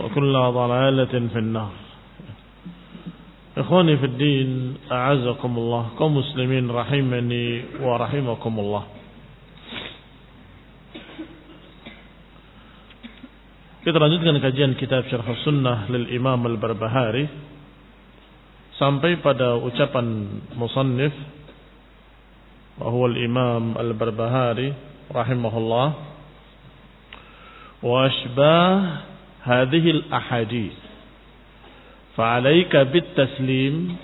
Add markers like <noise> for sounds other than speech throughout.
وكل ضلالة في النار إخواني في الدين أعزكم الله كمسلمين رحمني ورحمكم الله Kita lanjutkan kajian kitab Syarh Sunnah lil Imam Al-Barbahari sampai pada ucapan musannif wa huwa al-Imam Al-Barbahari rahimahullah wa ashbah hadhihi al-ahadith فعليك بالتسليم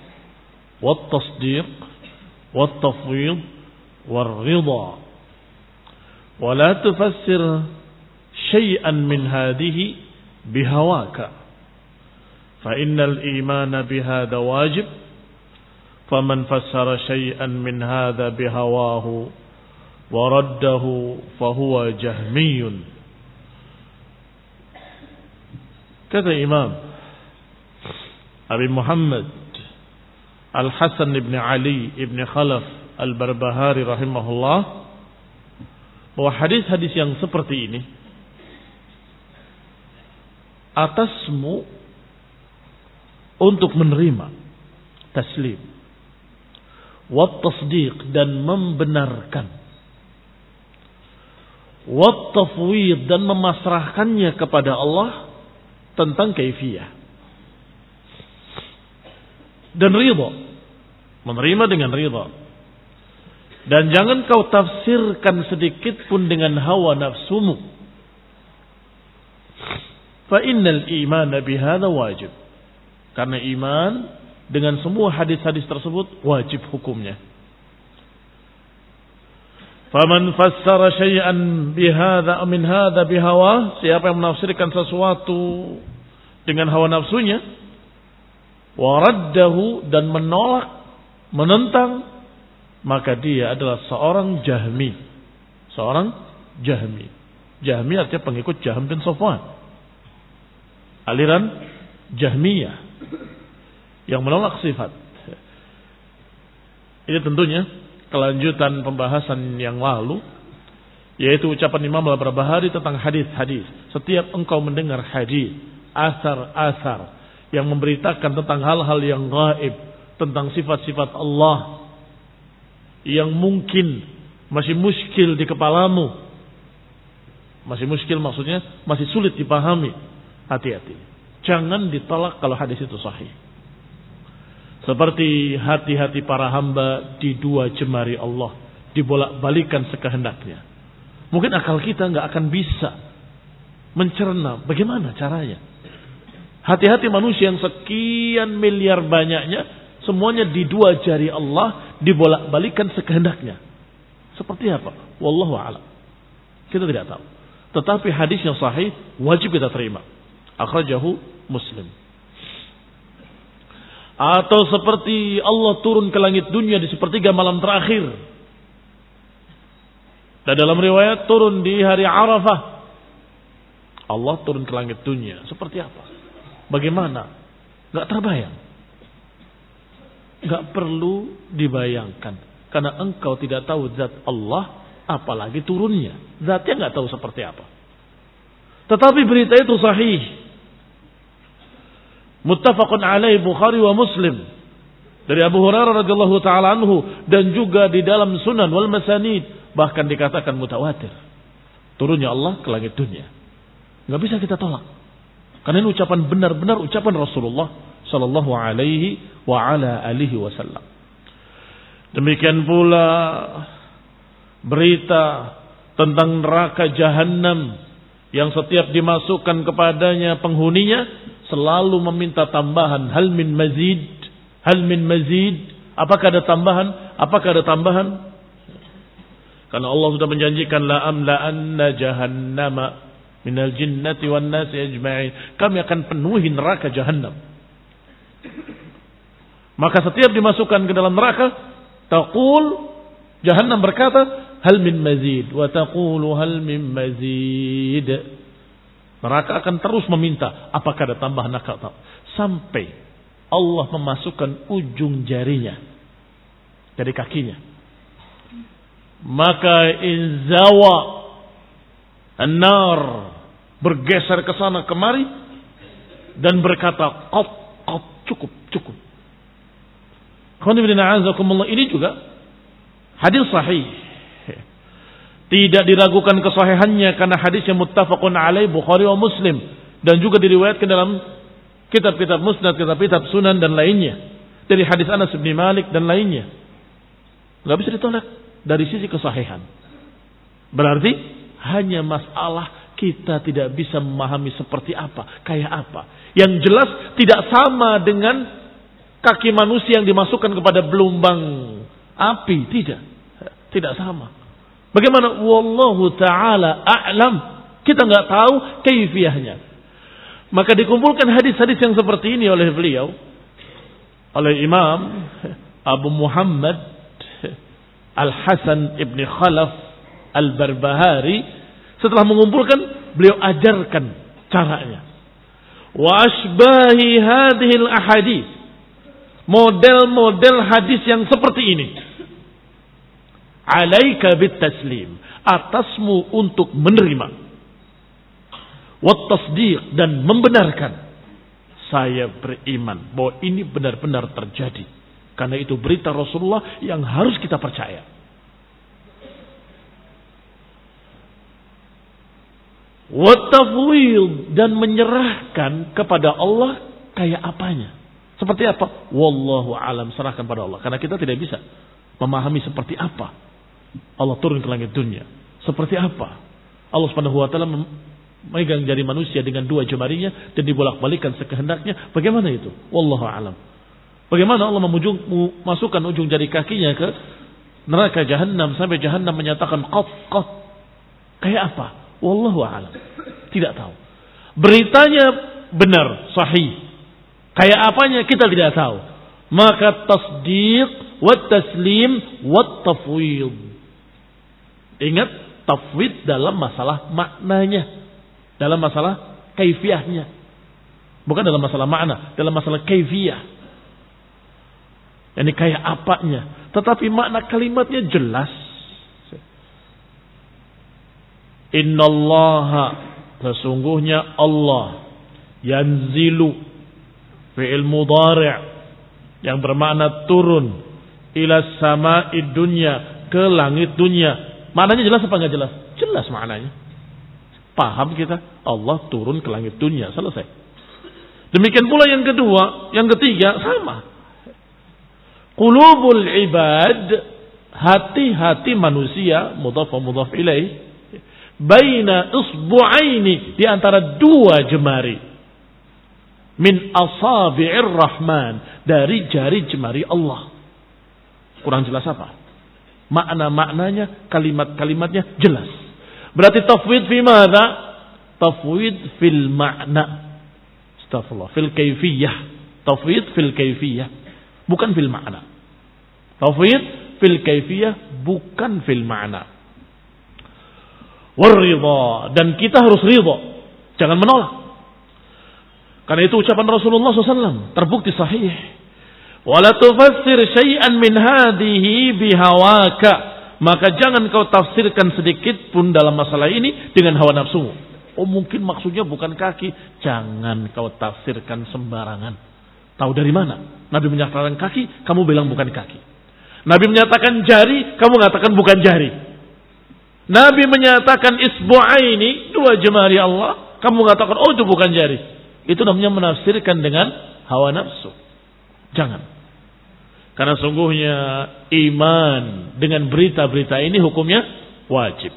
والتصديق والتفويض والرضا. ولا تفسر شيئا من هذه بهواك. فإن الإيمان بهذا واجب. فمن فسر شيئا من هذا بهواه ورده فهو جهمي. Kata Imam Abi Muhammad Al-Hasan ibn Ali ibn Khalaf Al-Barbahari rahimahullah bahwa hadis-hadis yang seperti ini atasmu untuk menerima taslim wat tasdiq dan membenarkan wat tafwid dan memasrahkannya kepada Allah tentang kaifiyah. Dan ridha. Menerima dengan ridha. Dan jangan kau tafsirkan sedikit pun dengan hawa nafsumu. Fa innal iman bihadza wajib. Karena iman dengan semua hadis-hadis tersebut wajib hukumnya Faman fassara syai'an bihadza min hadza bihawa siapa yang menafsirkan sesuatu dengan hawa nafsunya waraddahu dan menolak menentang maka dia adalah seorang jahmi. Seorang jahmi. Jahmi artinya pengikut Jahm bin Safwan. Aliran jahmiyah yang menolak sifat. Ini tentunya kelanjutan pembahasan yang lalu yaitu ucapan Imam Al-Barbahari tentang hadis-hadis setiap engkau mendengar hadis asar-asar yang memberitakan tentang hal-hal yang gaib, tentang sifat-sifat Allah yang mungkin masih muskil di kepalamu. Masih muskil maksudnya masih sulit dipahami. Hati-hati. Jangan ditolak kalau hadis itu sahih. Seperti hati-hati para hamba di dua jemari Allah. Dibolak-balikan sekehendaknya. Mungkin akal kita nggak akan bisa mencerna bagaimana caranya. Hati-hati manusia yang sekian miliar banyaknya semuanya di dua jari Allah dibolak-balikan sekehendaknya. Seperti apa? Wallahu a'lam. Kita tidak tahu. Tetapi hadis yang sahih wajib kita terima. Akhrajahu Muslim. Atau seperti Allah turun ke langit dunia di sepertiga malam terakhir. Dan dalam riwayat turun di hari Arafah. Allah turun ke langit dunia. Seperti apa? Bagaimana? Gak terbayang. Gak perlu dibayangkan. Karena engkau tidak tahu zat Allah. Apalagi turunnya. Zatnya gak tahu seperti apa. Tetapi berita itu sahih. Muttafaqun alaih Bukhari wa Muslim. Dari Abu Hurairah radhiyallahu taala anhu dan juga di dalam Sunan wal Masanid bahkan dikatakan mutawatir. Turunnya Allah ke langit dunia. Enggak bisa kita tolak. Karena ini ucapan benar-benar ucapan Rasulullah sallallahu alaihi wa ala alihi wasallam. Demikian pula berita tentang neraka jahanam yang setiap dimasukkan kepadanya penghuninya selalu meminta tambahan hal min mazid? Hal min mazid? Apakah ada tambahan? Apakah ada tambahan? Karena Allah sudah menjanjikan la amla anna jahannama minal jinnati wan nasi ajma'in. Kami akan penuhi neraka jahannam. Maka setiap dimasukkan ke dalam neraka taqul jahannam berkata hal min mazid? Wa taqulu hal min mazid Neraka akan terus meminta apakah ada tambahan neraka sampai Allah memasukkan ujung jarinya dari kakinya. Maka inzawa an-nar bergeser ke sana kemari dan berkata qat qat cukup cukup. Ini juga hadis sahih tidak diragukan kesahihannya karena hadis yang muttafaqun alaih Bukhari wa Muslim dan juga diriwayatkan dalam kitab-kitab musnad, kitab-kitab sunan dan lainnya. Dari hadis Anas bin Malik dan lainnya. Gak bisa ditolak dari sisi kesahihan. Berarti hanya masalah kita tidak bisa memahami seperti apa, kayak apa. Yang jelas tidak sama dengan kaki manusia yang dimasukkan kepada belumbang api, tidak. Tidak sama. Bagaimana? Wallahu ta'ala a'lam. Kita nggak tahu kaifiahnya. Maka dikumpulkan hadis-hadis yang seperti ini oleh beliau. Oleh Imam Abu Muhammad Al-Hasan Ibn Khalaf Al-Barbahari. Setelah mengumpulkan, beliau ajarkan caranya. Wa asbahi hadhil ahadith. Model-model hadis yang seperti ini alaika bit taslim atasmu untuk menerima wat tasdiq dan membenarkan saya beriman bahwa ini benar-benar terjadi karena itu berita Rasulullah yang harus kita percaya Watafwil dan menyerahkan kepada Allah kayak apanya. Seperti apa? Wallahu alam serahkan pada Allah. Karena kita tidak bisa memahami seperti apa Allah turun ke langit dunia. Seperti apa? Allah Subhanahu wa taala memegang jari manusia dengan dua jemarinya dan dibolak-balikan sekehendaknya. Bagaimana itu? Wallahu alam. Bagaimana Allah memasukkan ujung jari kakinya ke neraka jahanam sampai jahanam menyatakan qat qat. Kayak apa? Wallahu alam. Tidak tahu. Beritanya benar, sahih. Kayak apanya kita tidak tahu. Maka tasdiq, wa taslim, wa tafwid. Ingat tafwid dalam masalah maknanya, dalam masalah kaifiahnya. Bukan dalam masalah makna, dalam masalah kaifiah. Ini kayak apanya. Tetapi makna kalimatnya jelas. Innallaha sesungguhnya Allah yanzilu fi'il mudhari' Yang bermakna turun ila sama dunya ke langit dunia. Maknanya jelas apa enggak jelas? Jelas maknanya. Paham kita? Allah turun ke langit dunia. Selesai. Demikian pula yang kedua, yang ketiga sama. Qulubul ibad, hati-hati manusia, mudhaf wa mudhaf ilaih, baina usbu'aini di antara dua jemari. Min asabi'ir rahman, dari jari jemari Allah. Kurang jelas apa? Makna-maknanya, kalimat-kalimatnya jelas. Berarti tafwid fi mana? Tafwid fil makna. Astagfirullah. Fil kaifiyah. Tafwid fil kaifiyah. Bukan fil makna. Tafwid fil kaifiyah bukan fil makna. Warridha. Dan kita harus ridha. Jangan menolak. Karena itu ucapan Rasulullah SAW terbukti sahih. Wala tufassir syai'an min hadihi bihawaka maka jangan kau tafsirkan sedikit pun dalam masalah ini dengan hawa nafsu. Oh mungkin maksudnya bukan kaki. Jangan kau tafsirkan sembarangan. Tahu dari mana? Nabi menyatakan kaki, kamu bilang bukan kaki. Nabi menyatakan jari, kamu mengatakan bukan jari. Nabi menyatakan isbu'aini, dua jemari Allah, kamu mengatakan oh itu bukan jari. Itu namanya menafsirkan dengan hawa nafsu. Jangan. Karena sungguhnya iman dengan berita-berita ini hukumnya wajib.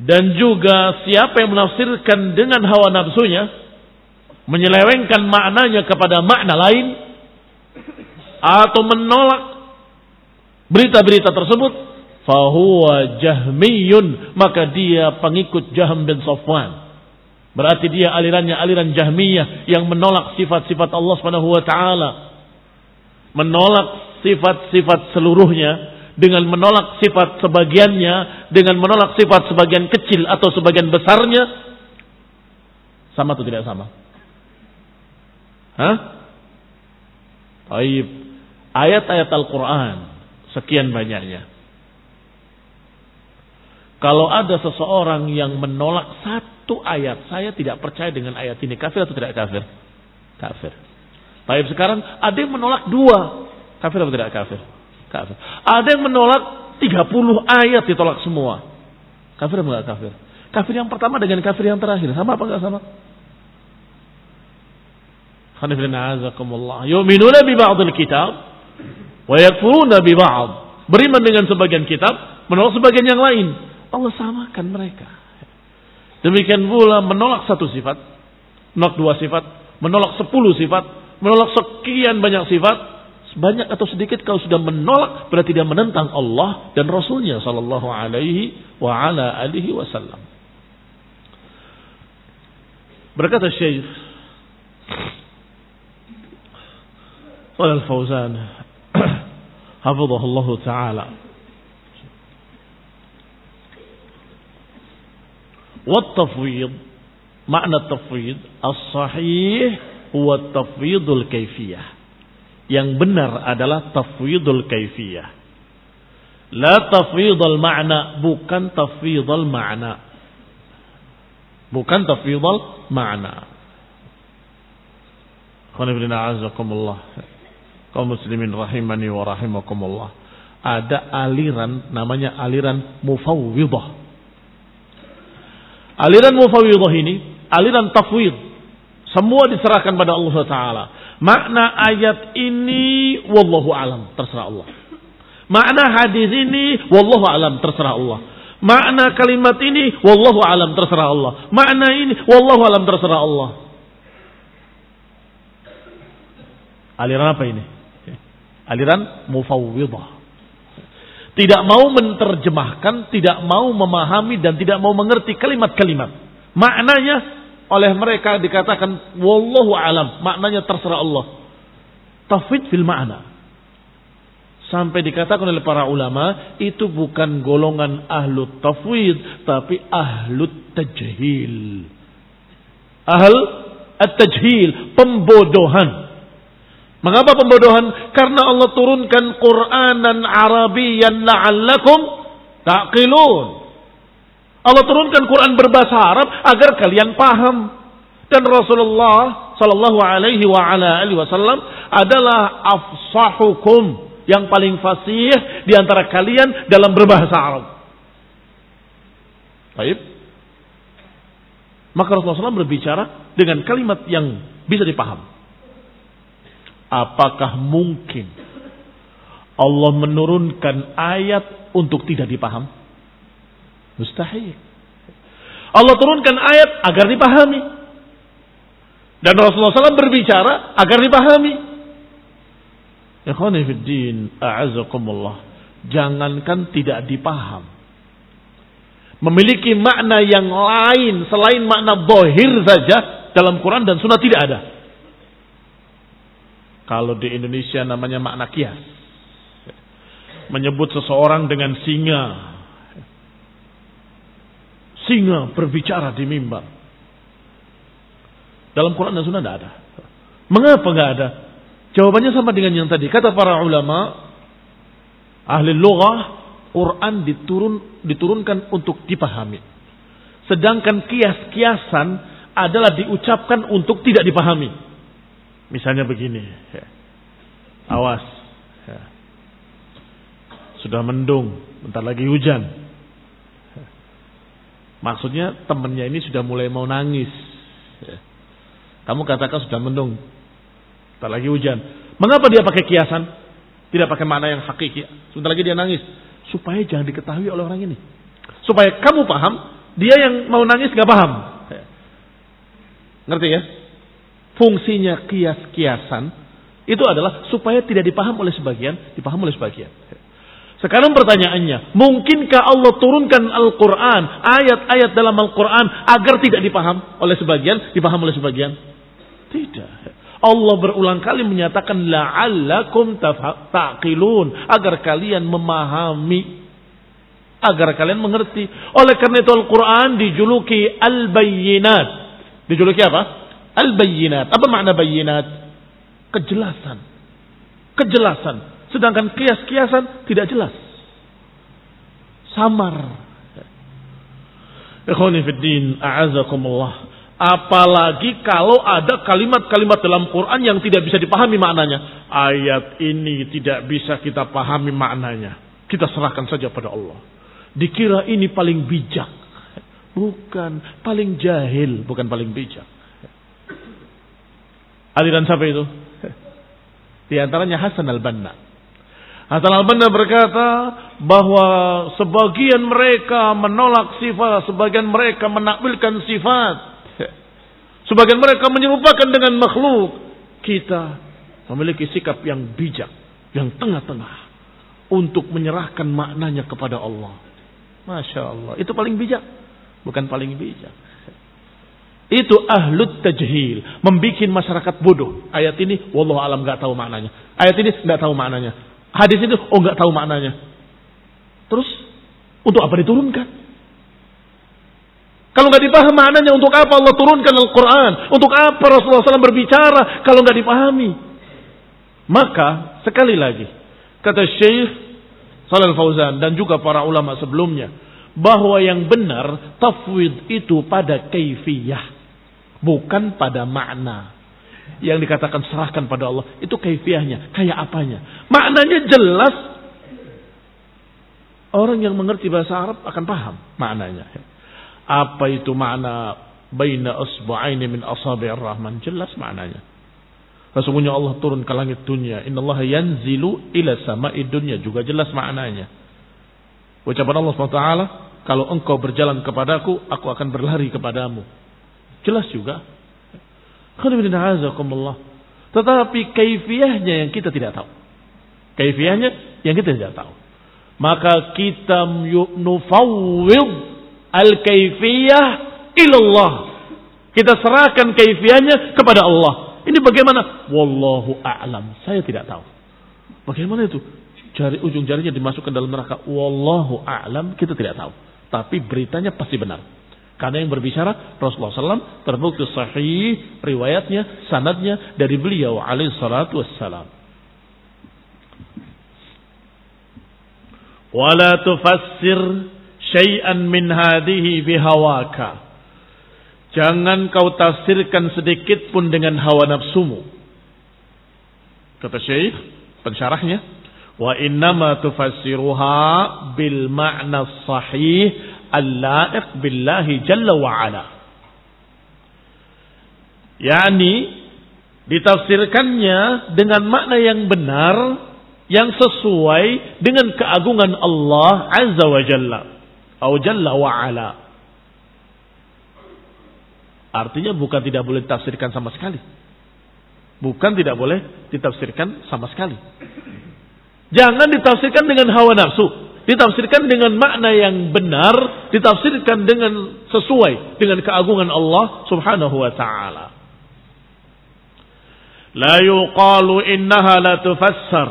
Dan juga siapa yang menafsirkan dengan hawa nafsunya, menyelewengkan maknanya kepada makna lain, atau menolak berita-berita tersebut, fahuwa jahmiyun, maka dia pengikut Jahm bin Safwan. Berarti dia alirannya aliran Jahmiyah yang menolak sifat-sifat Allah Subhanahu wa taala menolak sifat-sifat seluruhnya dengan menolak sifat sebagiannya dengan menolak sifat sebagian kecil atau sebagian besarnya sama atau tidak sama? Hah? Baik. Ayat-ayat Al-Quran sekian banyaknya. Kalau ada seseorang yang menolak satu ayat, saya tidak percaya dengan ayat ini. Kafir atau tidak kafir? Kafir. Baik sekarang ada yang menolak dua. Kafir atau tidak kafir? Kafir. Ada yang menolak 30 ayat ditolak semua. Kafir atau tidak kafir? Kafir yang pertama dengan kafir yang terakhir. Sama apa enggak sama? Yu'minuna bi ba'dil kitab wa yakfuruna bi ba'd. Beriman dengan sebagian kitab, menolak sebagian yang lain. Allah samakan mereka. Demikian pula menolak satu sifat, menolak dua sifat, menolak sepuluh sifat, menolak sekian banyak sifat, sebanyak atau sedikit kau sudah menolak berarti dia menentang Allah dan Rasulnya Sallallahu Alaihi Wasallam. Berkata Syekh Al-Fauzan <clears throat> Hafizahullah Ta'ala والتفويض معنى التفويض الصحيح huwa tafwidul kaifiyah. Yang benar adalah tafwidul kaifiyah. La tafwidul ma'na, bukan tafwidul ma'na. Bukan tafwidul ma'na. Khonibina azakumullah. Kau muslimin rahimani wa rahimakumullah. Ada aliran namanya aliran mufawwidah. Aliran mufawwidah ini aliran tafwid semua diserahkan pada Allah Taala. Makna ayat ini, wallahu alam, terserah Allah. Makna hadis ini, wallahu alam, terserah Allah. Makna kalimat ini, wallahu alam, terserah Allah. Makna ini, wallahu alam, terserah Allah. Aliran apa ini? Aliran mufawwidah. Tidak mau menerjemahkan, tidak mau memahami dan tidak mau mengerti kalimat-kalimat. Maknanya oleh mereka dikatakan wallahu alam, maknanya terserah Allah. Tafwid fil ma'na. Sampai dikatakan oleh para ulama, itu bukan golongan ahlu tafwid, tapi ahlu tajhil. Ahl at-tajhil, pembodohan. Mengapa pembodohan? Karena Allah turunkan Quranan Arabian la'allakum taqilun. Allah turunkan Quran berbahasa Arab agar kalian paham. Dan Rasulullah sallallahu alaihi wa ala alihi wasallam adalah afsahukum yang paling fasih di antara kalian dalam berbahasa Arab. Baik. Maka Rasulullah SAW berbicara dengan kalimat yang bisa dipaham. Apakah mungkin Allah menurunkan ayat untuk tidak dipaham? Mustahil. Allah turunkan ayat agar dipahami. Dan Rasulullah SAW berbicara agar dipahami. Ikhwani fiddin, a'azakumullah. Jangankan tidak dipaham. Memiliki makna yang lain selain makna bohir saja dalam Quran dan Sunnah tidak ada. Kalau di Indonesia namanya makna kias. Menyebut seseorang dengan singa. Singa berbicara di mimbar. Dalam Quran dan Sunnah tidak ada. Mengapa nggak ada? Jawabannya sama dengan yang tadi. Kata para ulama, ahli lughah, Quran diturun, diturunkan untuk dipahami. Sedangkan kias-kiasan adalah diucapkan untuk tidak dipahami. Misalnya begini. Ya. Awas. Ya. Sudah mendung. Bentar lagi hujan. Ya. Maksudnya temannya ini sudah mulai mau nangis. Kamu katakan sudah mendung. Tak lagi hujan. Mengapa dia pakai kiasan? Tidak pakai makna yang hakiki. Sebentar lagi dia nangis. Supaya jangan diketahui oleh orang ini. Supaya kamu paham, dia yang mau nangis gak paham. Ngerti ya? Fungsinya kias-kiasan itu adalah supaya tidak dipaham oleh sebagian, dipaham oleh sebagian. Sekarang pertanyaannya, mungkinkah Allah turunkan Al-Quran, ayat-ayat dalam Al-Quran agar tidak dipaham oleh sebagian, dipaham oleh sebagian? Tidak. Allah berulang kali menyatakan la'allakum taqilun agar kalian memahami agar kalian mengerti. Oleh karena itu Al-Qur'an dijuluki al-bayyinat. Dijuluki apa? Al-bayyinat. Apa makna bayyinat? Kejelasan. Kejelasan. Sedangkan kias-kiasan tidak jelas. Samar. Ikhwani fid din, a'azakumullah. Apalagi kalau ada kalimat-kalimat dalam Quran yang tidak bisa dipahami maknanya. Ayat ini tidak bisa kita pahami maknanya. Kita serahkan saja pada Allah. Dikira ini paling bijak. Bukan. Paling jahil. Bukan paling bijak. Aliran siapa itu? <laughs> Di antaranya Hasan al-Banna. Hasan al-Banna berkata bahwa sebagian mereka menolak sifat, sebagian mereka menakwilkan sifat. <laughs> Sebagian mereka menyerupakan dengan makhluk. Kita memiliki sikap yang bijak, yang tengah-tengah. Untuk menyerahkan maknanya kepada Allah. Masya Allah. Itu paling bijak. Bukan paling bijak. Itu ahlut tajhil. Membikin masyarakat bodoh. Ayat ini, wallahu alam gak tahu maknanya. Ayat ini gak tahu maknanya. Hadis itu, oh gak tahu maknanya. Terus, untuk apa diturunkan? Kalau nggak dipahami maknanya untuk apa Allah turunkan Al-Quran? Untuk apa Rasulullah SAW berbicara kalau nggak dipahami? Maka sekali lagi kata Syekh Salal Fauzan dan juga para ulama sebelumnya bahwa yang benar tafwid itu pada kaifiyah bukan pada makna yang dikatakan serahkan pada Allah itu kaifiyahnya kayak apanya maknanya jelas orang yang mengerti bahasa Arab akan paham maknanya apa itu makna baina usbu'aini min asabi'ir rahman? Jelas maknanya. Sesungguhnya Allah turun ke langit dunia. Inna Allah yanzilu ila sama'i dunia. Juga jelas maknanya. Ucapan Allah SWT. Kalau engkau berjalan kepadaku, aku akan berlari kepadamu. Jelas juga. Tetapi kaifiyahnya yang kita tidak tahu. Kaifiyahnya yang kita tidak tahu. Maka kita nufawwid al-kaifiyah ilallah. Kita serahkan kaifiyahnya kepada Allah. Ini bagaimana? Wallahu a'lam. Saya tidak tahu. Bagaimana itu? Jari ujung jarinya dimasukkan dalam neraka. Wallahu a'lam. Kita tidak tahu. Tapi beritanya pasti benar. Karena yang berbicara Rasulullah SAW terbukti sahih riwayatnya, sanadnya dari beliau alaihi salatu wassalam. Wala tufassir syai'an min hadhihi bihawaka. Jangan kau tafsirkan sedikit pun dengan hawa nafsumu. Kata Syekh, pensyarahnya, wa innama tufassiruha bil ma'na sahih billahi jalla wa ala. Yani ditafsirkannya dengan makna yang benar yang sesuai dengan keagungan Allah Azza wa Jalla atau Jalla wa Ala. Artinya bukan tidak boleh ditafsirkan sama sekali. Bukan tidak boleh ditafsirkan sama sekali. Jangan ditafsirkan dengan hawa nafsu. Ditafsirkan dengan makna yang benar. Ditafsirkan dengan sesuai dengan keagungan Allah subhanahu wa ta'ala. La yuqalu innaha la tufassar.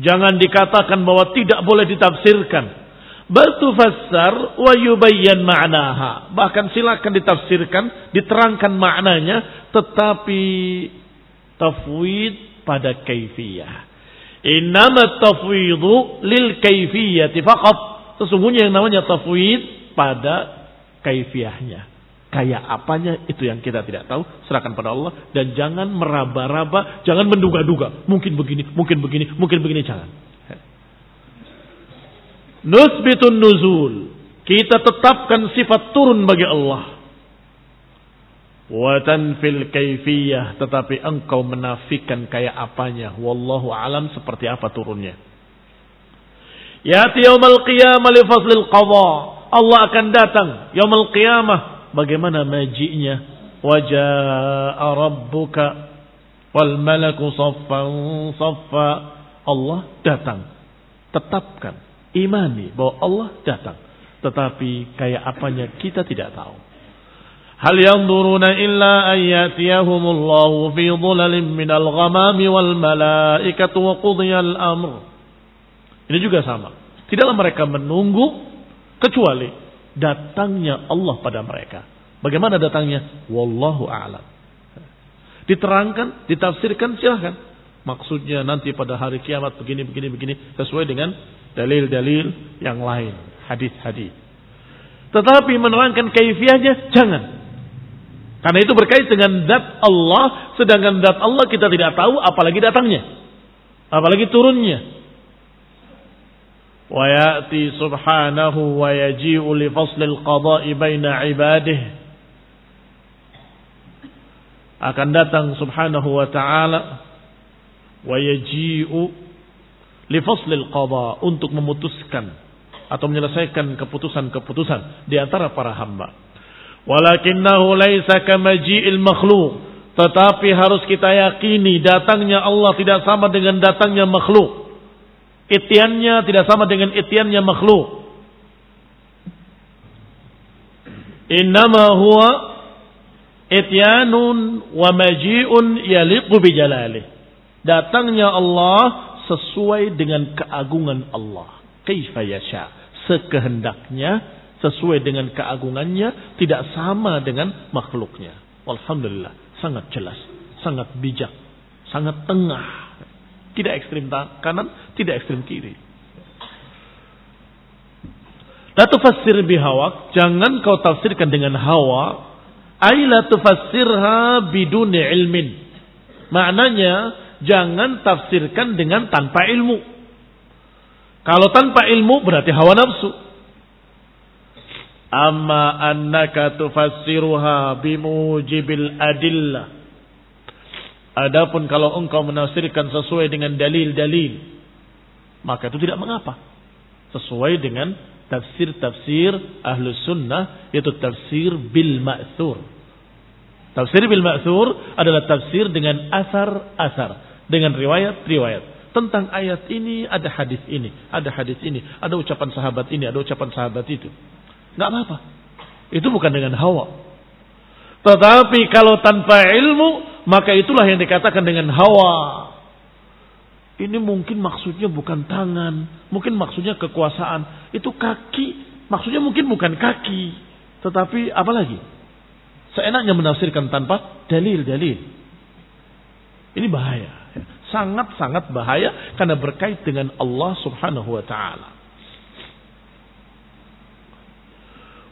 Jangan dikatakan bahwa tidak boleh ditafsirkan. Bertufassar wa yubayyan ma'naha. Bahkan silakan ditafsirkan, diterangkan maknanya, tetapi tafwid pada kaifiyah. Innama tafwidu lil kaifiyati faqat. Sesungguhnya yang namanya tafwid pada kaifiyahnya. Kayak apanya itu yang kita tidak tahu. Serahkan pada Allah. Dan jangan meraba-raba. Jangan menduga-duga. Mungkin begini, mungkin begini, mungkin begini. Jangan. Nusbitun nuzul. Kita tetapkan sifat turun bagi Allah. Watan fil kaifiyah. Tetapi engkau menafikan kayak apanya. Wallahu alam seperti apa turunnya. Yati yaumal qiyamah li faslil qadha. Allah akan datang yaumal qiyamah. Bagaimana majinya. Waja'a rabbuka. Wal malaku saffan saffa. Allah datang. Tetapkan imani bahwa Allah datang. Tetapi kayak apanya kita tidak tahu. Hal yang duruna illa ayyatiyahumullahu fi dhulalin minal ghamami wal malaikatu wa qudiyal amr. Ini juga sama. Tidaklah mereka menunggu kecuali datangnya Allah pada mereka. Bagaimana datangnya? Wallahu a'lam. Diterangkan, ditafsirkan silahkan. Maksudnya nanti pada hari kiamat begini, begini, begini. Sesuai dengan dalil-dalil yang lain, hadis-hadis. Tetapi menerangkan kaifiahnya jangan. Karena itu berkait dengan zat Allah, sedangkan zat Allah kita tidak tahu apalagi datangnya. Apalagi turunnya. Wa ya'ti subhanahu wa yaji'u li faslil qada'i baina ibadih. Akan datang subhanahu wa ta'ala wa yaji'u lifaslil qada untuk memutuskan atau menyelesaikan keputusan-keputusan di antara para hamba. Walakinnahu laisa kamaji'il makhluq. Tetapi harus kita yakini datangnya Allah tidak sama dengan datangnya makhluk. Itiannya tidak sama dengan itiannya makhluk. Innama huwa ityanun wa maji'un yaliqu bijalalih. Datangnya Allah sesuai dengan keagungan Allah. Kaifa yasha. Sekehendaknya, sesuai dengan keagungannya, tidak sama dengan makhluknya. Alhamdulillah, sangat jelas, sangat bijak, sangat tengah. Tidak ekstrim kanan, tidak ekstrim kiri. La tufassir bihawak, jangan kau tafsirkan dengan hawa. Aila tufassirha biduni ilmin. Maknanya, jangan tafsirkan dengan tanpa ilmu. Kalau tanpa ilmu berarti hawa nafsu. Amma annaka tufassiruha bimujibil adillah. Adapun kalau engkau menafsirkan sesuai dengan dalil-dalil, maka itu tidak mengapa. Sesuai dengan tafsir-tafsir ahlu sunnah, yaitu tafsir bil ma'thur. Tafsir bil ma'thur adalah tafsir dengan asar-asar dengan riwayat-riwayat. Tentang ayat ini ada hadis ini, ada hadis ini, ada ucapan sahabat ini, ada ucapan sahabat itu. Nggak apa-apa. Itu bukan dengan hawa. Tetapi kalau tanpa ilmu, maka itulah yang dikatakan dengan hawa. Ini mungkin maksudnya bukan tangan, mungkin maksudnya kekuasaan. Itu kaki, maksudnya mungkin bukan kaki. Tetapi apa lagi? Seenaknya menafsirkan tanpa dalil-dalil. Ini bahaya sangat-sangat bahaya karena berkait dengan Allah Subhanahu wa taala.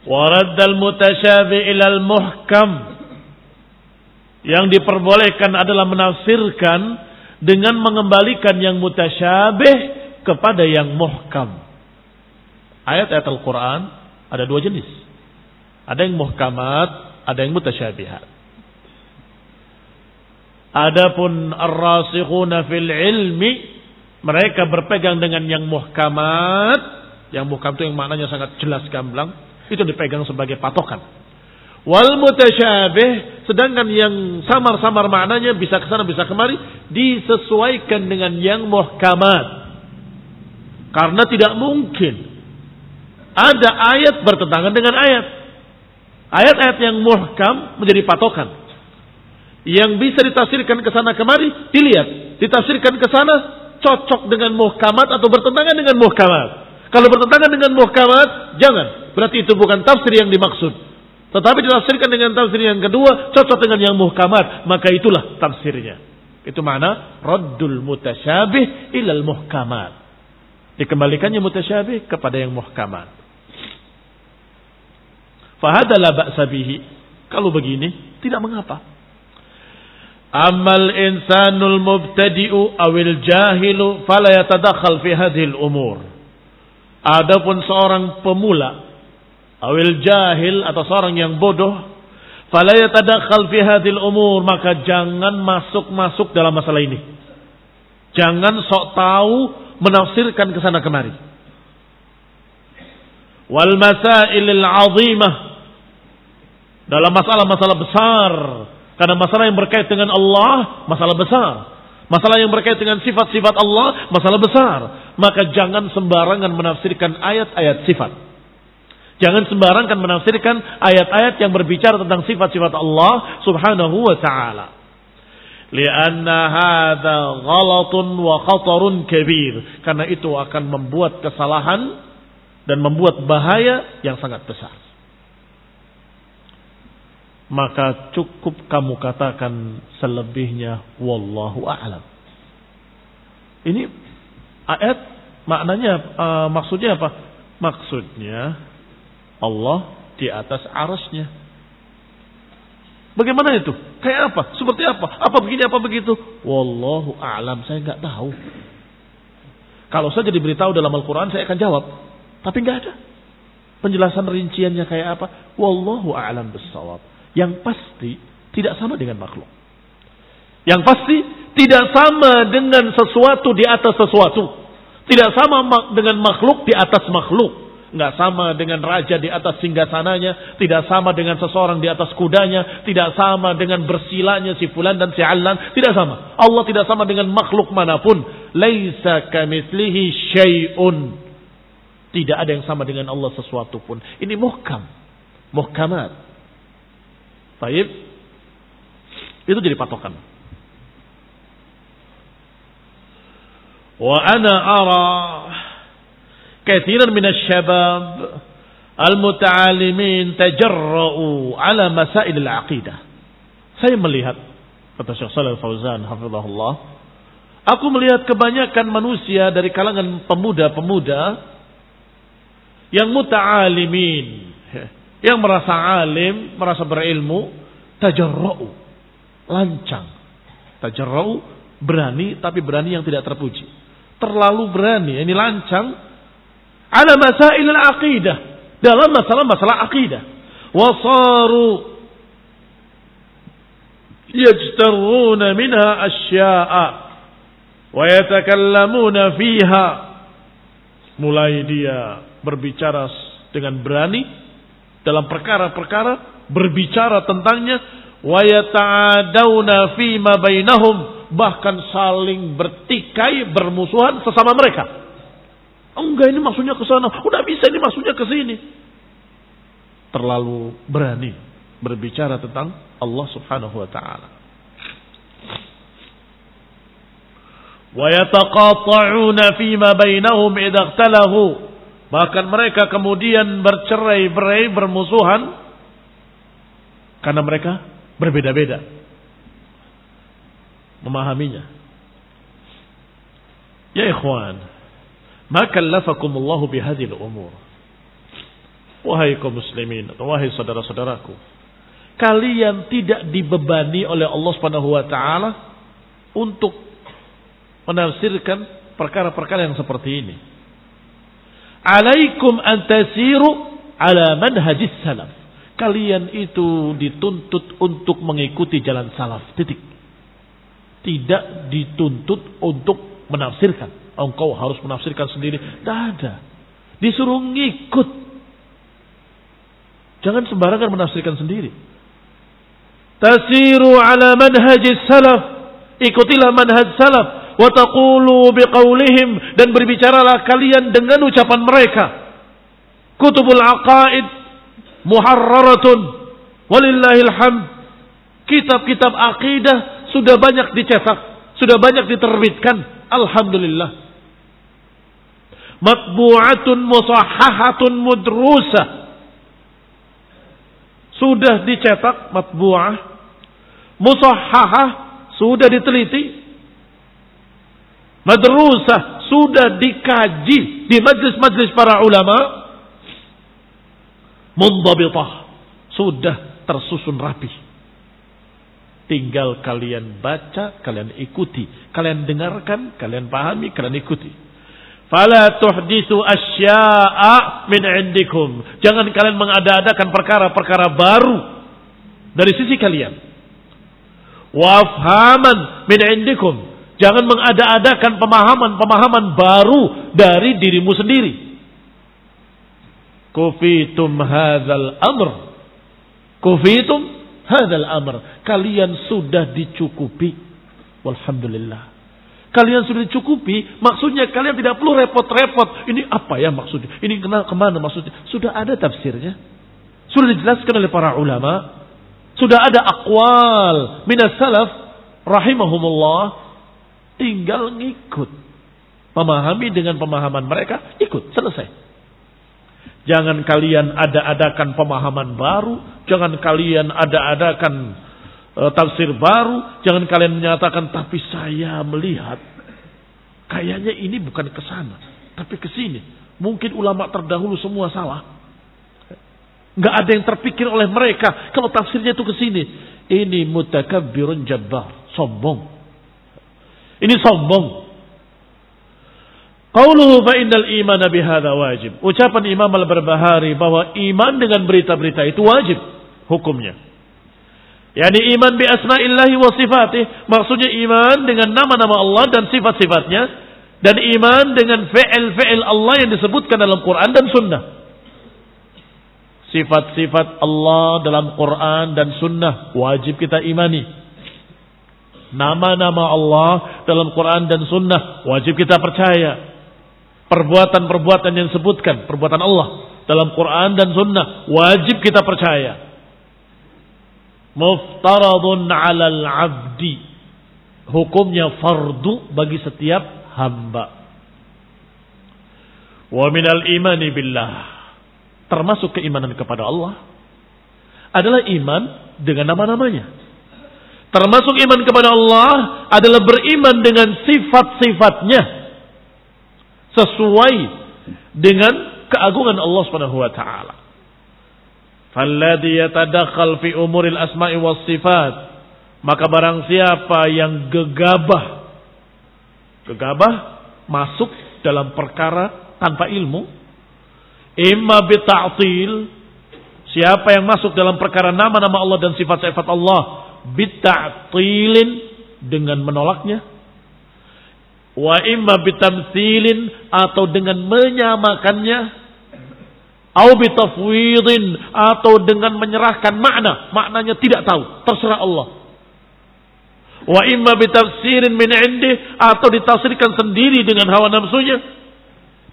Waraddal mutasyabih ilal muhkam. Yang diperbolehkan adalah menafsirkan dengan mengembalikan yang mutasyabih kepada yang muhkam. Ayat-ayat Al-Quran ada dua jenis. Ada yang muhkamat, ada yang mutasyabihat. Adapun ar-rasikhuna fil ilmi mereka berpegang dengan yang muhkamat, yang muhkam itu yang maknanya sangat jelas gamblang, itu dipegang sebagai patokan. Wal mutasyabih sedangkan yang samar-samar maknanya bisa ke sana bisa kemari disesuaikan dengan yang muhkamat. Karena tidak mungkin ada ayat bertentangan dengan ayat. Ayat-ayat yang muhkam menjadi patokan yang bisa ditafsirkan ke sana kemari, dilihat. Ditafsirkan ke sana cocok dengan muhkamat atau bertentangan dengan muhkamat. Kalau bertentangan dengan muhkamat, jangan. Berarti itu bukan tafsir yang dimaksud. Tetapi ditafsirkan dengan tafsir yang kedua, cocok dengan yang muhkamat, maka itulah tafsirnya. Itu mana raddul mutasyabih ilal muhkamat. Dikembalikannya mutasyabih kepada yang muhkamat. Fahadalah ba'sa bihi. Kalau begini, tidak mengapa. Amal insanul mubtadi'u awil jahilu fala yatadakhal fi hadhil umur. Adapun seorang pemula awil jahil atau seorang yang bodoh fala fi hadhil umur maka jangan masuk-masuk dalam masalah ini. Jangan sok tahu menafsirkan ke sana kemari. Wal masailil azimah dalam masalah-masalah besar karena masalah yang berkait dengan Allah, masalah besar. Masalah yang berkait dengan sifat-sifat Allah, masalah besar. Maka jangan sembarangan menafsirkan ayat-ayat sifat. Jangan sembarangan menafsirkan ayat-ayat yang berbicara tentang sifat-sifat Allah subhanahu wa ta'ala. Lianna hadha ghalatun wa khatarun kabir. Karena itu akan membuat kesalahan dan membuat bahaya yang sangat besar maka cukup kamu katakan selebihnya wallahu a'lam. Ini ayat maknanya uh, maksudnya apa? Maksudnya Allah di atas arasnya. Bagaimana itu? Kayak apa? Seperti apa? Apa begini apa begitu? Wallahu a'lam, saya nggak tahu. Kalau saja diberitahu dalam Al-Quran saya akan jawab. Tapi nggak ada. Penjelasan rinciannya kayak apa? Wallahu a'lam bissawab. Yang pasti tidak sama dengan makhluk. Yang pasti tidak sama dengan sesuatu di atas sesuatu. Tidak sama dengan makhluk di atas makhluk. Nggak sama dengan raja di atas singgasananya. Tidak sama dengan seseorang di atas kudanya. Tidak sama dengan bersilanya si fulan dan si alan. Tidak sama. Allah tidak sama dengan makhluk mana pun. Laisa kamithlihi syai'un. Tidak ada yang sama dengan Allah sesuatu pun. Ini muhkam. Muhkamat. Taib. Itu jadi patokan. Wa ana ara kathiran min asy-syabab al-muta'allimin tajarra'u ala masail al-aqidah. Saya melihat kata Syekh Shalal Fauzan hafizahullah, aku melihat kebanyakan manusia dari kalangan pemuda-pemuda yang muta'alimin yang merasa alim, merasa berilmu, tajarra'u. Lancang. Tajarra'u berani tapi berani yang tidak terpuji. Terlalu berani, ini lancang. Ada masail al-aqidah. Dalam masalah-masalah aqidah. Wasaru yajtaruna minha asya'a wa yatakallamuna fiha mulai dia berbicara dengan berani dalam perkara-perkara berbicara tentangnya wa yata'adawna fi ma bainahum bahkan saling bertikai bermusuhan sesama mereka. enggak ini maksudnya ke sana, udah bisa ini maksudnya ke sini. Terlalu berani berbicara tentang Allah Subhanahu wa taala. Wa yataqata'una fi ma bainahum idza Bahkan mereka kemudian bercerai-berai, bermusuhan karena mereka berbeda-beda memahaminya. Ya ikhwan, ma kallafakumullahu bihadhil umur. Wahai kaum muslimin wahai saudara-saudaraku, kalian tidak dibebani oleh Allah Subhanahu wa taala untuk menafsirkan perkara-perkara yang seperti ini. Alaikum antasiru ala manhajis salaf. Kalian itu dituntut untuk mengikuti jalan salaf. Titik. Tidak dituntut untuk menafsirkan. Engkau harus menafsirkan sendiri. Tidak ada. Disuruh ngikut Jangan sembarangan menafsirkan sendiri. Tasiru ala manhaj salaf. Ikutilah manhaj salaf. Wa taqulu biqaulihim. Dan berbicaralah kalian dengan ucapan mereka. Kutubul aqaid. Muharraratun. Walillahil hamd. Kitab-kitab akidah sudah banyak dicetak. Sudah banyak diterbitkan. Alhamdulillah. Matbu'atun musahahatun mudrusah sudah dicetak matbu'ah, musahhahah sudah diteliti, madrusah sudah dikaji di majlis-majlis para ulama, mundabitah sudah tersusun rapi. Tinggal kalian baca, kalian ikuti, kalian dengarkan, kalian pahami, kalian ikuti. Fala tuhdisu asya'a min indikum. Jangan kalian mengada-adakan perkara-perkara baru dari sisi kalian. Wafhaman min indikum. Jangan mengada-adakan pemahaman-pemahaman baru dari dirimu sendiri. Kufitum hadzal amr. Kufitum hadzal amr. Kalian sudah dicukupi. Walhamdulillah. Kalian sudah dicukupi, maksudnya kalian tidak perlu repot-repot. Ini apa ya maksudnya? Ini kenal ke mana maksudnya? Sudah ada tafsirnya. Sudah dijelaskan oleh para ulama. Sudah ada akwal minas salaf rahimahumullah. Tinggal ngikut. Memahami dengan pemahaman mereka, ikut, selesai. Jangan kalian ada-adakan pemahaman baru. Jangan kalian ada-adakan uh, tafsir baru, jangan kalian menyatakan tapi saya melihat kayaknya ini bukan ke sana, tapi ke sini. Mungkin ulama terdahulu semua salah. Nggak ada yang terpikir oleh mereka kalau tafsirnya itu ke sini. Ini mutakabbirun jabbar, sombong. Ini sombong. Qauluhu fa innal iman bihadza wajib. Ucapan Imam Al-Barbahari bahwa iman dengan berita-berita itu wajib hukumnya. Yani iman bi asma'illahi wa sifatih. Maksudnya iman dengan nama-nama Allah dan sifat-sifatnya. Dan iman dengan fi'il-fi'il Allah yang disebutkan dalam Quran dan Sunnah. Sifat-sifat Allah dalam Quran dan Sunnah wajib kita imani. Nama-nama Allah dalam Quran dan Sunnah wajib kita percaya. Perbuatan-perbuatan yang disebutkan, perbuatan Allah dalam Quran dan Sunnah wajib kita percaya muftaradun 'alal 'abdi. Hukumnya fardu bagi setiap hamba. Wa minal imani billah. Termasuk keimanan kepada Allah adalah iman dengan nama-namanya. Termasuk iman kepada Allah adalah beriman dengan sifat-sifatnya sesuai dengan keagungan Allah Subhanahu wa taala. Falladhi yatadakhal fi umuril asma'i was sifat. Maka barang siapa yang gegabah. Gegabah masuk dalam perkara tanpa ilmu. Imma bita'til. Siapa yang masuk dalam perkara nama-nama Allah dan sifat-sifat Allah. Bita'tilin. Dengan menolaknya. Wa imma bitamthilin. Atau dengan menyamakannya Au bitafwidin atau dengan menyerahkan makna, maknanya tidak tahu, terserah Allah. Wa imma bitafsirin min indi atau ditafsirkan sendiri dengan hawa nafsunya.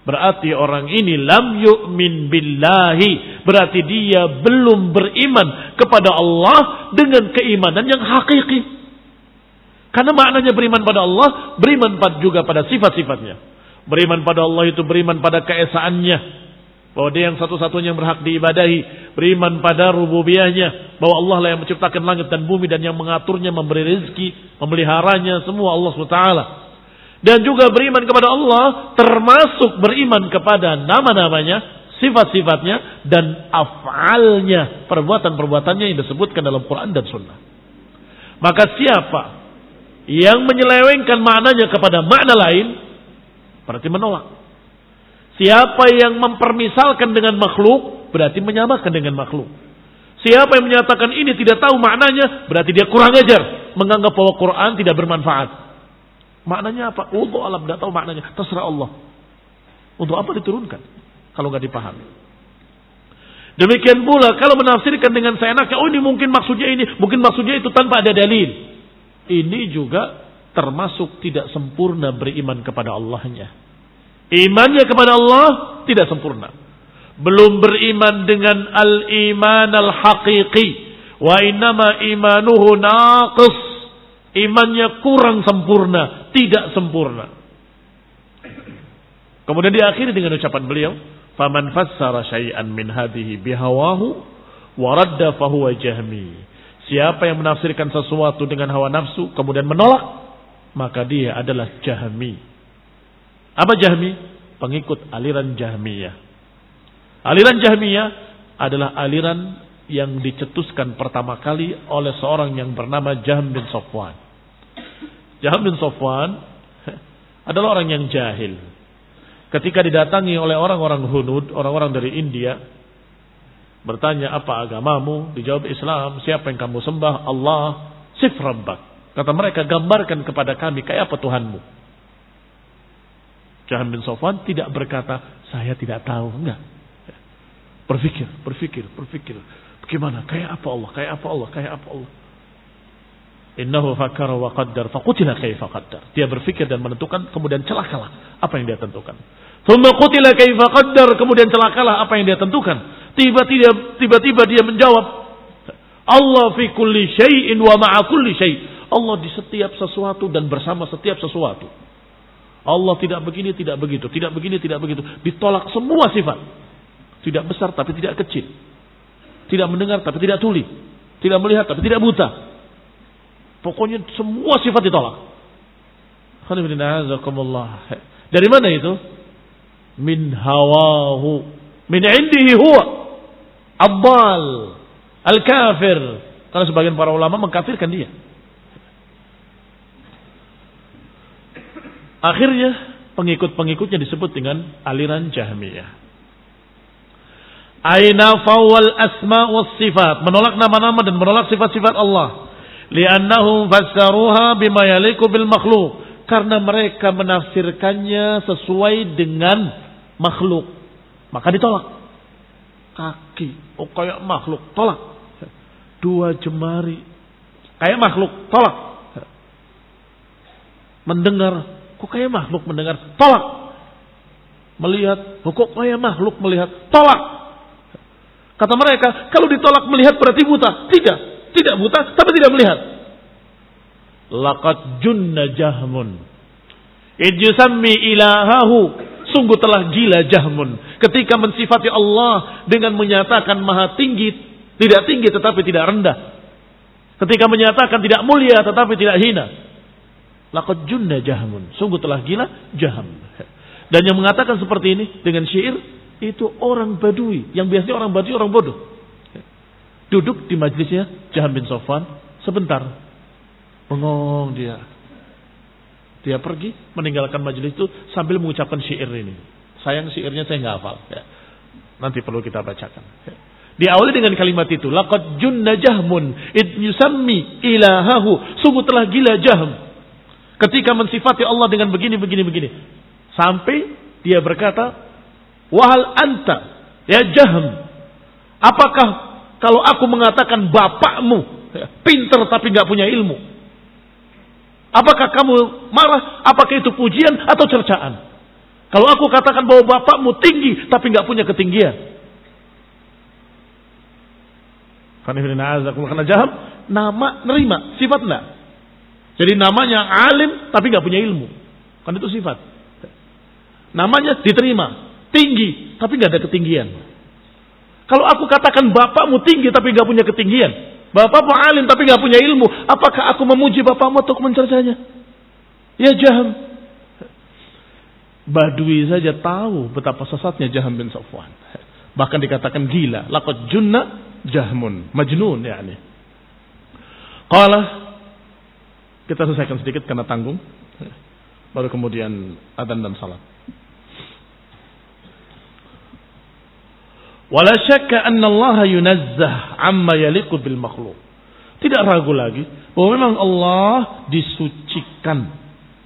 Berarti orang ini lam yu'min billahi. Berarti dia belum beriman kepada Allah dengan keimanan yang hakiki. Karena maknanya beriman pada Allah, beriman juga pada sifat-sifatnya. Beriman pada Allah itu beriman pada keesaannya, bahwa dia yang satu-satunya yang berhak diibadahi, beriman pada rububiyahnya, bahwa Allah lah yang menciptakan langit dan bumi dan yang mengaturnya, memberi rezeki, memeliharanya, semua Allah SWT. Dan juga beriman kepada Allah, termasuk beriman kepada nama-namanya, sifat-sifatnya dan afalnya, perbuatan-perbuatannya yang disebutkan dalam Quran dan Sunnah. Maka siapa yang menyelewengkan maknanya kepada makna lain, berarti menolak. Siapa yang mempermisalkan dengan makhluk, berarti menyamakan dengan makhluk. Siapa yang menyatakan ini tidak tahu maknanya, berarti dia kurang ajar. Menganggap bahwa Quran tidak bermanfaat. Maknanya apa? Untuk Allah tidak tahu maknanya. Terserah Allah. Untuk apa diturunkan? Kalau nggak dipahami. Demikian pula kalau menafsirkan dengan seenaknya, oh ini mungkin maksudnya ini, mungkin maksudnya itu tanpa ada dalil. Ini juga termasuk tidak sempurna beriman kepada Allahnya. Imannya kepada Allah tidak sempurna. Belum beriman dengan al-iman al-haqiqi. Wa innama imanuhu naqis. Imannya kurang sempurna, tidak sempurna. Kemudian diakhiri dengan ucapan beliau, Faman fassara syai'an min hadhihi bihawahu waradda fahuwa jahmi. Siapa yang menafsirkan sesuatu dengan hawa nafsu kemudian menolak, maka dia adalah jahmi. Apa jahmi? Pengikut aliran jahmiyah. Aliran jahmiyah adalah aliran yang dicetuskan pertama kali oleh seorang yang bernama Jahm bin Sofwan. Jahm bin Sofwan <laughs> adalah orang yang jahil. Ketika didatangi oleh orang-orang Hunud, orang-orang dari India, bertanya apa agamamu, dijawab Islam, siapa yang kamu sembah? Allah, sif rabbak. Kata mereka, gambarkan kepada kami kayak apa Tuhanmu. Jahan bin Sofwan tidak berkata, saya tidak tahu. Enggak. Berpikir, berpikir, berpikir. Bagaimana? Kayak apa Allah? Kayak apa Allah? Kayak apa Allah? Innahu fakar wa qaddar faqutila kaifa qaddar. Dia berpikir dan menentukan kemudian celakalah apa yang dia tentukan. Thumma qutila kaifa qaddar kemudian celakalah apa yang dia tentukan. Tiba-tiba tiba-tiba dia menjawab Allah fi kulli syai'in wa ma'a kulli syai'. Allah di setiap sesuatu dan bersama setiap sesuatu. Allah tidak begini, tidak begitu, tidak begini, tidak begitu. Ditolak semua sifat. Tidak besar tapi tidak kecil. Tidak mendengar tapi tidak tuli. Tidak melihat tapi tidak buta. Pokoknya semua sifat ditolak. Dari mana itu? Min hawahu. Min indihi huwa. Abbal. Al-kafir. Karena sebagian para ulama mengkafirkan dia. Akhirnya pengikut-pengikutnya disebut dengan aliran Jahmiyah. Aina fawal asma was sifat. Menolak nama-nama dan menolak sifat-sifat Allah. Li'annahum fassaruha bima yaliku bil makhluk. Karena mereka menafsirkannya sesuai dengan makhluk. Maka ditolak. Kaki. Oh kayak makhluk. Tolak. Dua jemari. Kayak makhluk. Tolak. Mendengar. Kok kayak makhluk mendengar? Tolak. Melihat. Oh, kok kayak makhluk melihat? Tolak kata mereka kalau ditolak melihat berarti buta tidak tidak buta, tapi tidak melihat. Laqad junna jahmun. Ijusammi ilahahu. Sungguh telah gila jahmun. Ketika mensifati Allah dengan menyatakan maha tinggi. Tidak tinggi tetapi tidak rendah. Ketika menyatakan tidak mulia tetapi tidak hina. Laqad junna jahmun. Sungguh telah gila jaham. <laughs> Dan yang mengatakan seperti ini dengan syair itu orang badui. Yang biasanya orang badui orang bodoh. Duduk di majlisnya Jahan bin Sofwan sebentar. Bengong dia. Dia pergi meninggalkan majelis itu sambil mengucapkan syair ini. Sayang syairnya saya nggak hafal. Ya. Nanti perlu kita bacakan. Ya. Diawali dengan kalimat itu. Laqad junna jahmun id yusammi ilahahu. Sungguh telah gila jahm. Ketika mensifati Allah dengan begini, begini, begini. Sampai dia berkata, Wahal anta, ya jahm. Apakah kalau aku mengatakan bapakmu ya, pinter tapi nggak punya ilmu, apakah kamu marah? Apakah itu pujian atau cercaan? Kalau aku katakan bahwa bapakmu tinggi tapi nggak punya ketinggian, karena jaham, nama nerima, sifat enggak. Jadi namanya alim tapi nggak punya ilmu, kan itu sifat. Namanya diterima, tinggi tapi nggak ada ketinggian. Kalau aku katakan bapakmu tinggi tapi nggak punya ketinggian, bapakmu alim tapi nggak punya ilmu, apakah aku memuji bapakmu atau mencercanya? Ya jaham. Badui saja tahu betapa sesatnya Jaham bin Safwan. Bahkan dikatakan gila. Laqad junna jahmun. Majnun yakni. Qala kita selesaikan sedikit karena tanggung. Baru kemudian adzan dan salat. Wala syakka anna Allah yunazzah amma yaliqu bil makhluk. Tidak ragu lagi bahwa memang Allah disucikan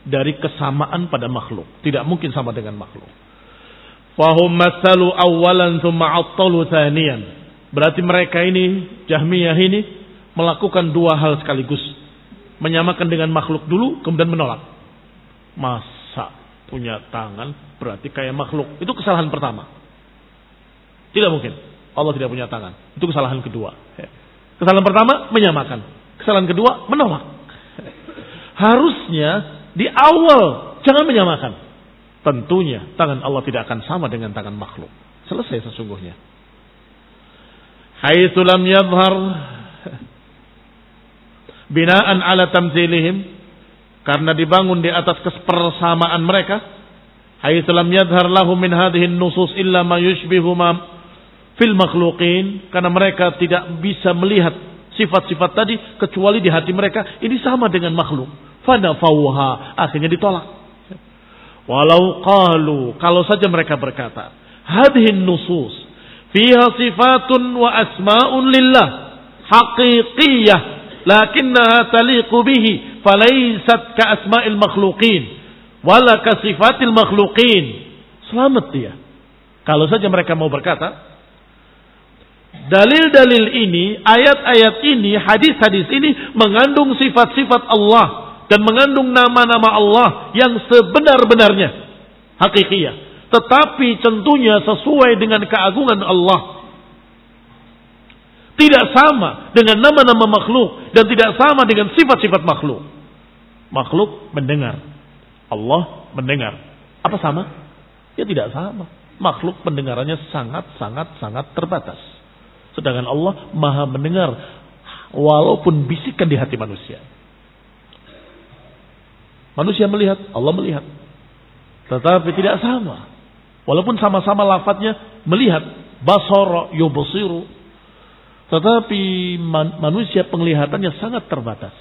dari kesamaan pada makhluk. Tidak mungkin sama dengan makhluk. Fahum masalu awalan thumma attalu thaniyan. Berarti mereka ini, Jahmiyah ini, melakukan dua hal sekaligus. Menyamakan dengan makhluk dulu, kemudian menolak. Masa punya tangan berarti kayak makhluk. Itu kesalahan pertama. Tidak mungkin. Allah tidak punya tangan. Itu kesalahan kedua. Kesalahan pertama menyamakan. Kesalahan kedua menolak. Harusnya di awal jangan menyamakan. Tentunya tangan Allah tidak akan sama dengan tangan makhluk. Selesai sesungguhnya. Haitsu lam yadhhar binaan ala tamzilihim karena dibangun di atas kepersamaan mereka haitsu lam yadhhar lahum min hadhihi nusus illa ma yushbihu fil makhluqin karena mereka tidak bisa melihat sifat-sifat tadi kecuali di hati mereka ini sama dengan makhluk. Fadafauha akhirnya ditolak. Walau qalu kalau saja mereka berkata, hadhihi nusus fiha sifatun wa asma'un lillah haqiqiyah lakinnaha taliqu bihi falaysat ka asma'il makhluqin wala ka sifatil makhluqin. Selamat dia. Kalau saja mereka mau berkata, Dalil-dalil ini, ayat-ayat ini, hadis-hadis ini mengandung sifat-sifat Allah dan mengandung nama-nama Allah yang sebenar-benarnya, hakikiyah. Tetapi tentunya sesuai dengan keagungan Allah. Tidak sama dengan nama-nama makhluk dan tidak sama dengan sifat-sifat makhluk. Makhluk mendengar, Allah mendengar. Apa sama? Ya tidak sama. Makhluk pendengarannya sangat-sangat sangat terbatas. Sedangkan Allah maha mendengar walaupun bisikan di hati manusia. Manusia melihat, Allah melihat. Tetapi tidak sama. Walaupun sama-sama lafadznya melihat. Basara yubsiru. Tetapi man, manusia penglihatannya sangat terbatas.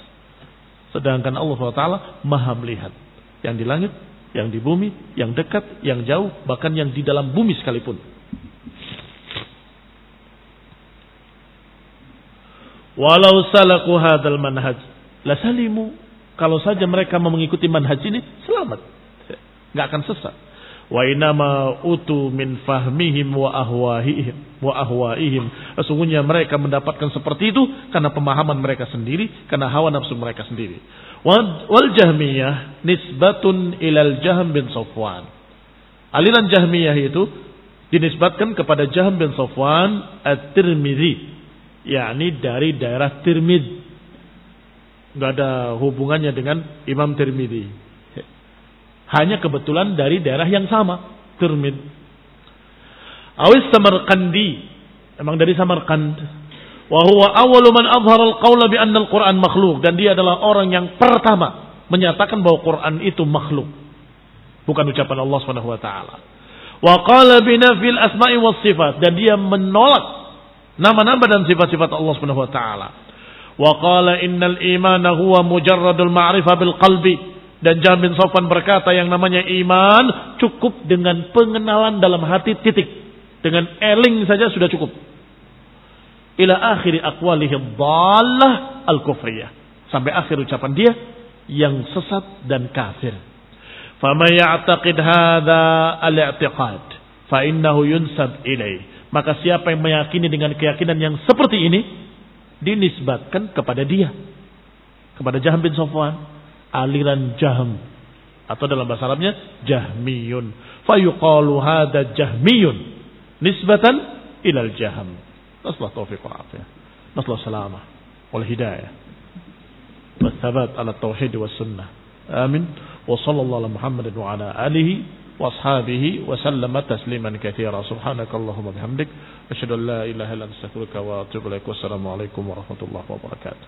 Sedangkan Allah SWT maha melihat. Yang di langit, yang di bumi, yang dekat, yang jauh, bahkan yang di dalam bumi sekalipun. Walau salaku hadal manhaj. La salimu. Kalau saja mereka mau mengikuti manhaj ini, selamat. Nggak akan sesat. Wa inama utu min fahmihim wa ahwahihim wa ahwaihim. Sesungguhnya mereka mendapatkan seperti itu karena pemahaman mereka sendiri, karena hawa nafsu mereka sendiri. Wal jahmiyah nisbatun ilal jahm bin Safwan. Aliran jahmiyah itu dinisbatkan kepada Jahm bin Safwan at-Tirmidzi yakni dari daerah Tirmid. Nggak ada hubungannya dengan Imam Tirmidzi. Hanya kebetulan dari daerah yang sama, Tirmid. Awis Samarkandi, emang dari Samarkand. Wa huwa awwalu man azhara al-qawla bi anna al-Qur'an makhluk dan dia adalah orang yang pertama menyatakan bahwa Quran itu makhluk. Bukan ucapan Allah Subhanahu wa taala. Wa qala bi asma'i was sifat dan dia menolak Nama-nama dan sifat-sifat Allah Subhanahu wa taala. Wa qala innal imana huwa mujarradul ma'rifah bil qalbi. Dan Jamin Sofan berkata yang namanya iman cukup dengan pengenalan dalam hati titik. Dengan eling saja sudah cukup. Ila akhiri aqwalihi dhallah al-kufriyah. Sampai akhir ucapan dia yang sesat dan kafir. Fama ya'taqid hadha al-i'tiqad fa innahu yunsab ilaih maka siapa yang meyakini dengan keyakinan yang seperti ini, dinisbatkan kepada dia. Kepada Jaham bin Sofwan. Aliran Jaham. Atau dalam bahasa Arabnya, Jahmiyun. Fayuqalu hada Jahmiyun. Nisbatan ilal Jaham. Naslah taufiq wa afiyah. Naslah salamah. Wal hidayah. Tauhid wa sunnah. Amin. Wa sallallahu ala Muhammadin wa ala alihi وأصحابه وسلم تسليما كثيرا. سبحانك اللهم وبحمدك أشهد أن لا إله إلا أنت أستغفرك وأتوب إليك. والسلام عليكم ورحمة الله وبركاته.